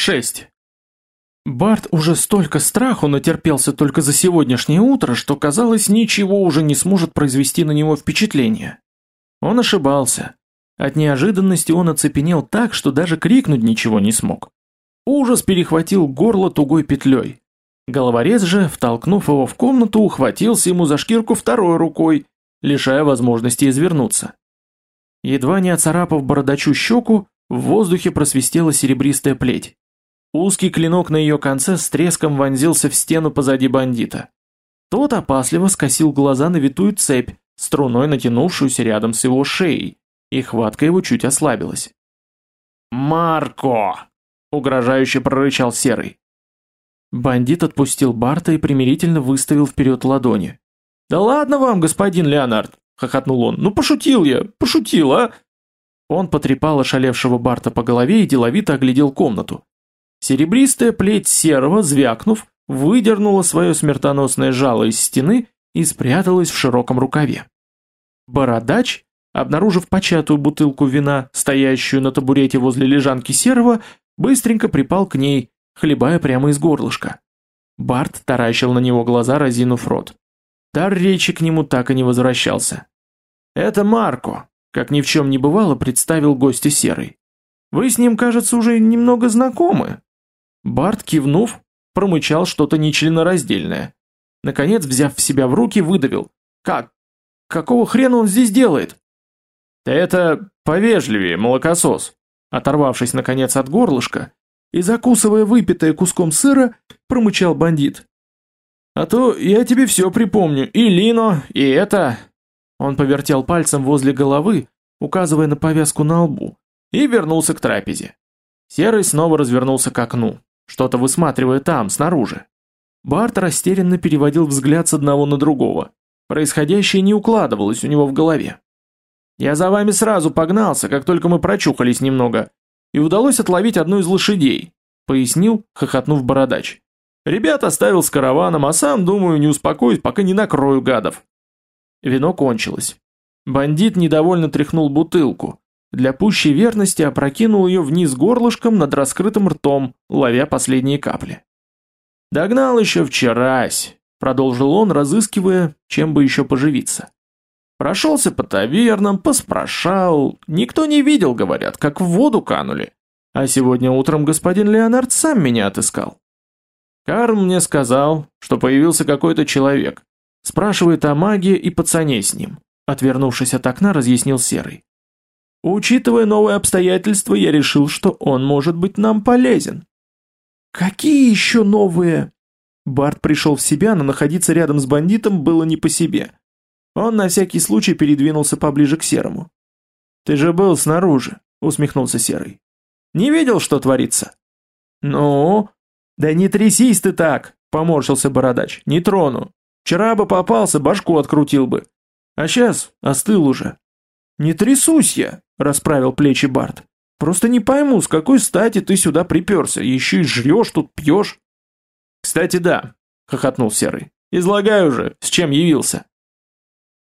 6. Барт уже столько страху натерпелся только за сегодняшнее утро, что казалось, ничего уже не сможет произвести на него впечатление. Он ошибался. От неожиданности он оцепенел так, что даже крикнуть ничего не смог. Ужас перехватил горло тугой петлей. Головорез же, втолкнув его в комнату, ухватился ему за шкирку второй рукой, лишая возможности извернуться. Едва не оцарапав бородачу щеку, в воздухе просвистела серебристая плеть. Узкий клинок на ее конце с треском вонзился в стену позади бандита. Тот опасливо скосил глаза на витую цепь, струной натянувшуюся рядом с его шеей, и хватка его чуть ослабилась. «Марко!» — угрожающе прорычал Серый. Бандит отпустил Барта и примирительно выставил вперед ладони. «Да ладно вам, господин Леонард!» — хохотнул он. «Ну пошутил я, пошутил, а!» Он потрепал ошалевшего Барта по голове и деловито оглядел комнату. Серебристая плеть серого, звякнув, выдернула свое смертоносное жало из стены и спряталась в широком рукаве. Бородач, обнаружив початую бутылку вина, стоящую на табурете возле лежанки серого, быстренько припал к ней, хлебая прямо из горлышка. Барт таращил на него глаза, разинув рот. Дар речи к нему так и не возвращался. «Это Марко», как ни в чем не бывало, представил гостя Серый. «Вы с ним, кажется, уже немного знакомы». Барт, кивнув, промычал что-то нечленораздельное. Наконец, взяв себя в руки, выдавил. «Как? Какого хрена он здесь делает?» «Да это повежливее, молокосос!» Оторвавшись, наконец, от горлышка и закусывая выпитое куском сыра, промычал бандит. «А то я тебе все припомню, и Лино, и это...» Он повертел пальцем возле головы, указывая на повязку на лбу, и вернулся к трапезе. Серый снова развернулся к окну что-то высматривая там, снаружи. Барт растерянно переводил взгляд с одного на другого. Происходящее не укладывалось у него в голове. «Я за вами сразу погнался, как только мы прочухались немного, и удалось отловить одну из лошадей», пояснил, хохотнув бородач. «Ребят оставил с караваном, а сам, думаю, не успокоюсь, пока не накрою гадов». Вино кончилось. Бандит недовольно тряхнул бутылку, для пущей верности опрокинул ее вниз горлышком над раскрытым ртом, ловя последние капли. «Догнал еще вчерась», — продолжил он, разыскивая, чем бы еще поживиться. «Прошелся по тавернам, поспрашал. Никто не видел, говорят, как в воду канули. А сегодня утром господин Леонард сам меня отыскал. Карл мне сказал, что появился какой-то человек. Спрашивает о магии и пацане с ним. Отвернувшись от окна, разъяснил Серый. Учитывая новые обстоятельства, я решил, что он может быть нам полезен. Какие еще новые? Барт пришел в себя, но находиться рядом с бандитом было не по себе. Он на всякий случай передвинулся поближе к Серому. «Ты же был снаружи», — усмехнулся Серый. «Не видел, что творится?» «Ну?» «Да не трясись ты так», — поморщился Бородач. «Не трону. Вчера бы попался, башку открутил бы. А сейчас остыл уже». «Не трясусь я», расправил плечи Барт. Просто не пойму, с какой стати ты сюда приперся, еще и жрешь тут, пьешь. Кстати, да, хохотнул Серый. Излагай уже, с чем явился.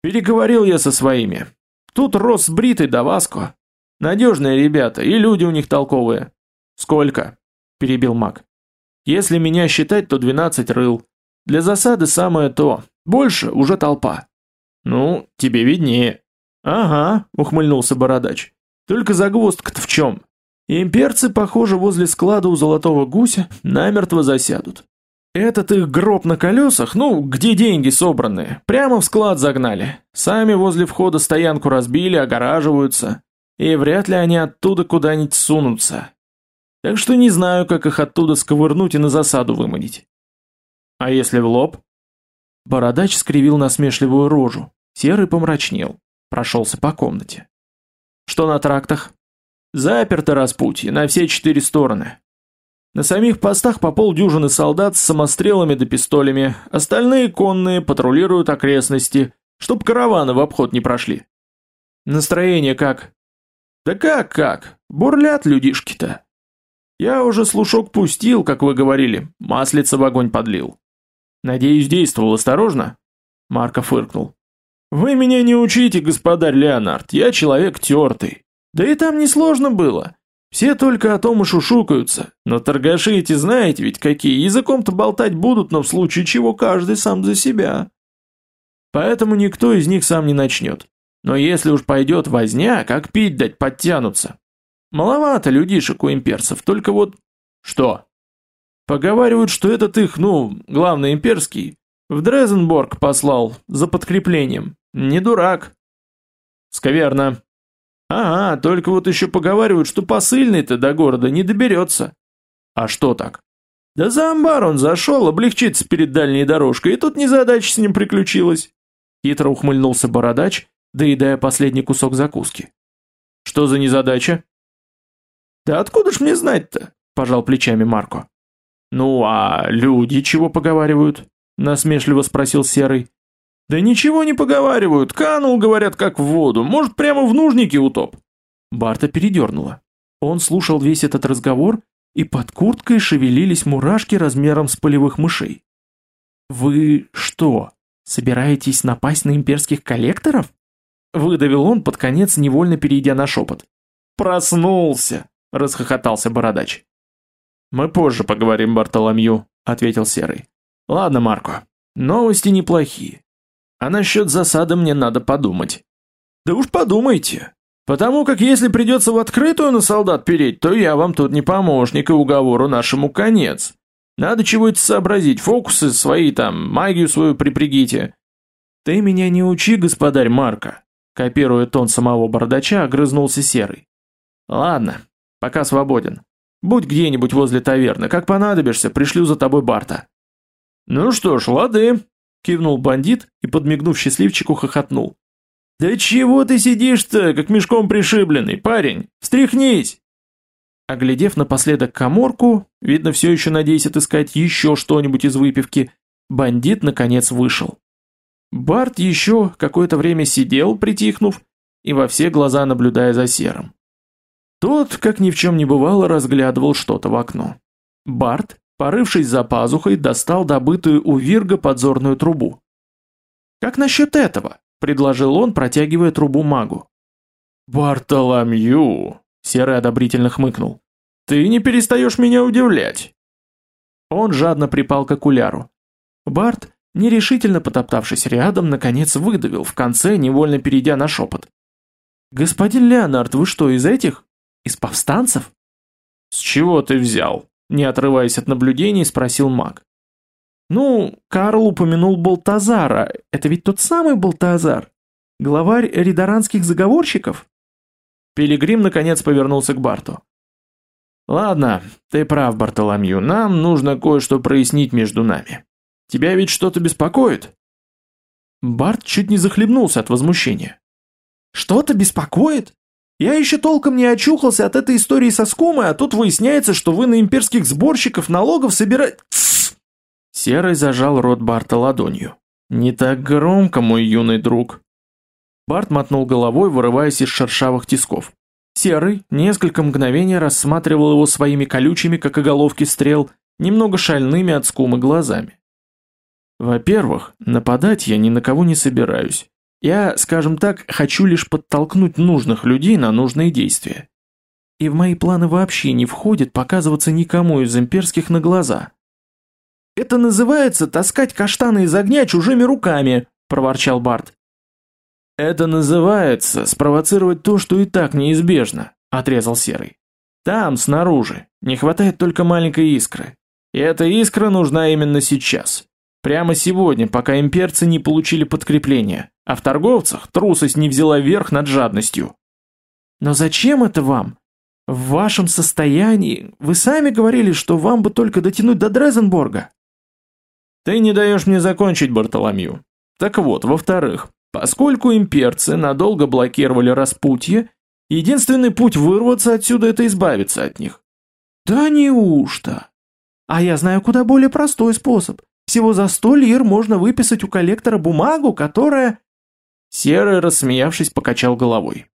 Переговорил я со своими. Тут рос Брит и Даваско. Надежные ребята, и люди у них толковые. Сколько? Перебил маг. Если меня считать, то двенадцать рыл. Для засады самое то. Больше уже толпа. Ну, тебе виднее. «Ага», — ухмыльнулся бородач. «Только загвоздка-то в чем? Имперцы, похоже, возле склада у Золотого Гуся намертво засядут. Этот их гроб на колесах, ну, где деньги собранные, прямо в склад загнали. Сами возле входа стоянку разбили, огораживаются. И вряд ли они оттуда куда-нибудь сунутся. Так что не знаю, как их оттуда сковырнуть и на засаду выманить. А если в лоб? Бородач скривил насмешливую рожу. Серый помрачнел прошелся по комнате. Что на трактах? Заперто распутье на все четыре стороны. На самих постах по полдюжины солдат с самострелами да пистолями, остальные конные патрулируют окрестности, чтоб караваны в обход не прошли. Настроение как? Да как-как, бурлят людишки-то. Я уже слушок пустил, как вы говорили, маслица в огонь подлил. Надеюсь, действовал осторожно? Марко фыркнул. «Вы меня не учите, господарь Леонард, я человек тертый. Да и там несложно было. Все только о том и шушукаются, но торгаши эти знаете ведь какие, языком-то болтать будут, но в случае чего каждый сам за себя. Поэтому никто из них сам не начнет. Но если уж пойдет возня, как пить дать подтянутся. Маловато людишек у имперцев, только вот... Что? Поговаривают, что этот их, ну, главный имперский, в Дрезенборг послал за подкреплением. Не дурак. Скверно. Ага, только вот еще поговаривают, что посыльный-то до города не доберется. А что так? Да за амбар он зашел, облегчиться перед дальней дорожкой, и тут незадача с ним приключилась. Хитро ухмыльнулся бородач, доедая последний кусок закуски. Что за незадача? Да откуда ж мне знать-то? Пожал плечами Марко. Ну а люди чего поговаривают? Насмешливо спросил Серый. Да ничего не поговаривают, канул, говорят, как в воду, может, прямо в нужнике утоп. Барта передернула. Он слушал весь этот разговор, и под курткой шевелились мурашки размером с полевых мышей. «Вы что, собираетесь напасть на имперских коллекторов?» Выдавил он под конец, невольно перейдя на шепот. «Проснулся!» – расхохотался бородач. «Мы позже поговорим, Бартоломью», – ответил Серый. «Ладно, Марко, новости неплохие. А насчет засады мне надо подумать. Да уж подумайте. Потому как если придется в открытую на солдат переть, то я вам тут не помощник и уговору нашему конец. Надо чего-то сообразить, фокусы свои там, магию свою припрягите. Ты меня не учи, господарь Марка. Копируя тон самого бардача, огрызнулся Серый. Ладно, пока свободен. Будь где-нибудь возле таверны, как понадобишься, пришлю за тобой Барта. Ну что ж, лады, Кивнул бандит и, подмигнув счастливчику, хохотнул. «Да чего ты сидишь-то, как мешком пришибленный, парень? Встряхнись!» Оглядев напоследок коморку, видно, все еще надеясь отыскать еще что-нибудь из выпивки, бандит наконец вышел. Барт еще какое-то время сидел, притихнув, и во все глаза наблюдая за серым. Тот, как ни в чем не бывало, разглядывал что-то в окно. Барт, Порывшись за пазухой, достал добытую у Вирга подзорную трубу. «Как насчет этого?» – предложил он, протягивая трубу магу. «Бартоломью!» – Серый одобрительно хмыкнул. «Ты не перестаешь меня удивлять!» Он жадно припал к окуляру. Барт, нерешительно потоптавшись рядом, наконец выдавил, в конце невольно перейдя на шепот. «Господин Леонард, вы что, из этих? Из повстанцев?» «С чего ты взял?» Не отрываясь от наблюдений, спросил маг. «Ну, Карл упомянул Балтазара. Это ведь тот самый Балтазар? Главарь ридаранских заговорщиков?» Пилигрим наконец повернулся к Барту. «Ладно, ты прав, Бартоломью, нам нужно кое-что прояснить между нами. Тебя ведь что-то беспокоит?» Барт чуть не захлебнулся от возмущения. «Что-то беспокоит? Я еще толком не очухался от этой истории со скумой, а тут выясняется, что вы на имперских сборщиков налогов собираете... Серый зажал рот Барта ладонью. «Не так громко, мой юный друг». Барт мотнул головой, вырываясь из шершавых тисков. Серый несколько мгновений рассматривал его своими колючими, как оголовки стрел, немного шальными от скумы глазами. «Во-первых, нападать я ни на кого не собираюсь. Я, скажем так, хочу лишь подтолкнуть нужных людей на нужные действия. И в мои планы вообще не входит показываться никому из имперских на глаза. «Это называется таскать каштаны из огня чужими руками», – проворчал Барт. «Это называется спровоцировать то, что и так неизбежно», – отрезал Серый. «Там, снаружи, не хватает только маленькой искры. И эта искра нужна именно сейчас. Прямо сегодня, пока имперцы не получили подкрепления, а в торговцах трусость не взяла верх над жадностью. Но зачем это вам? В вашем состоянии вы сами говорили, что вам бы только дотянуть до Дрезенборга. Ты не даешь мне закончить, Бартоломью. Так вот, во-вторых, поскольку имперцы надолго блокировали распутье, единственный путь вырваться отсюда это избавиться от них. Да неужто? А я знаю куда более простой способ. Всего за сто лир можно выписать у коллектора бумагу, которая...» Серый, рассмеявшись, покачал головой.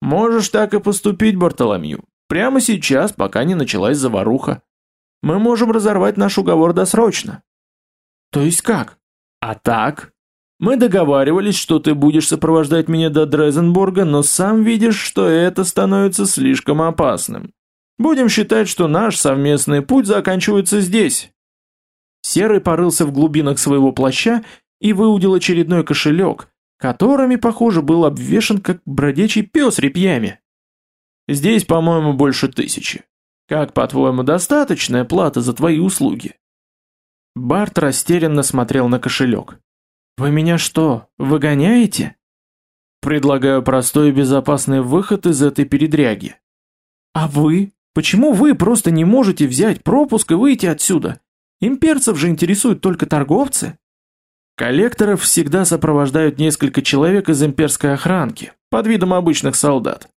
«Можешь так и поступить, Бартоломью. Прямо сейчас, пока не началась заваруха. Мы можем разорвать наш уговор досрочно». «То есть как?» «А так?» Мы договаривались, что ты будешь сопровождать меня до Дрезенбурга, но сам видишь, что это становится слишком опасным. Будем считать, что наш совместный путь заканчивается здесь. Серый порылся в глубинах своего плаща и выудил очередной кошелек, которыми, похоже, был обвешан как бродячий пес репьями. Здесь, по-моему, больше тысячи. Как, по-твоему, достаточная плата за твои услуги? Барт растерянно смотрел на кошелек. Вы меня что, выгоняете? Предлагаю простой и безопасный выход из этой передряги. А вы? Почему вы просто не можете взять пропуск и выйти отсюда? Имперцев же интересуют только торговцы. Коллекторов всегда сопровождают несколько человек из имперской охранки, под видом обычных солдат.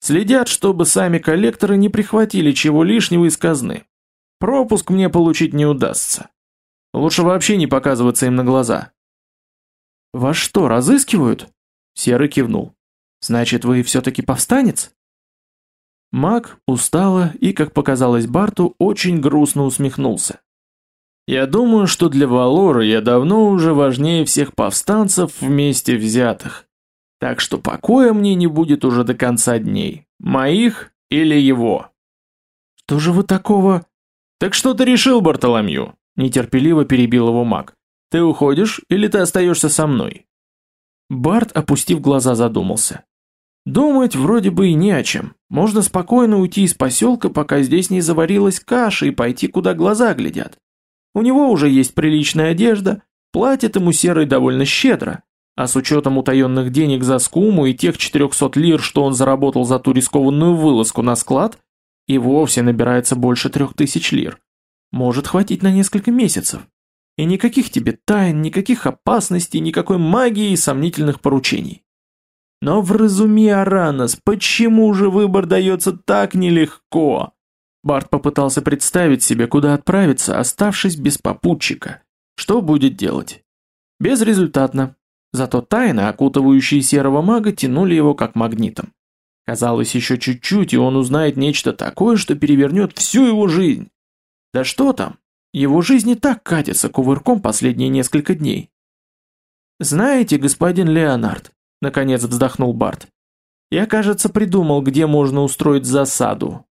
Следят, чтобы сами коллекторы не прихватили чего лишнего из казны. Пропуск мне получить не удастся. Лучше вообще не показываться им на глаза. Вас что, разыскивают? Серый кивнул. Значит, вы все-таки повстанец? Маг устало и, как показалось Барту, очень грустно усмехнулся. Я думаю, что для Валора я давно уже важнее всех повстанцев вместе взятых. Так что покоя мне не будет уже до конца дней. Моих или его. Что же вы такого... Так что ты решил, Бартоломью? Нетерпеливо перебил его маг. Ты уходишь или ты остаешься со мной? Барт, опустив глаза, задумался. Думать вроде бы и не о чем. Можно спокойно уйти из поселка, пока здесь не заварилась каша, и пойти, куда глаза глядят. У него уже есть приличная одежда, платит ему серый довольно щедро, а с учетом утаенных денег за скуму и тех 400 лир, что он заработал за ту рискованную вылазку на склад, и вовсе набирается больше 3000 лир. Может хватить на несколько месяцев. И никаких тебе тайн, никаких опасностей, никакой магии и сомнительных поручений. Но вразуми, Аранос, почему же выбор дается так нелегко? Барт попытался представить себе, куда отправиться, оставшись без попутчика. Что будет делать? Безрезультатно. Зато тайны, окутывающие серого мага, тянули его как магнитом. Казалось, еще чуть-чуть, и он узнает нечто такое, что перевернет всю его жизнь. Да что там? Его жизнь и так катится кувырком последние несколько дней. «Знаете, господин Леонард», — наконец вздохнул Барт, — «я, кажется, придумал, где можно устроить засаду,